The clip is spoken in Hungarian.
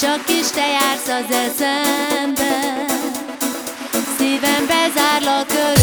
Csak is te jársz az eszembe. Szívem bezárlak öröm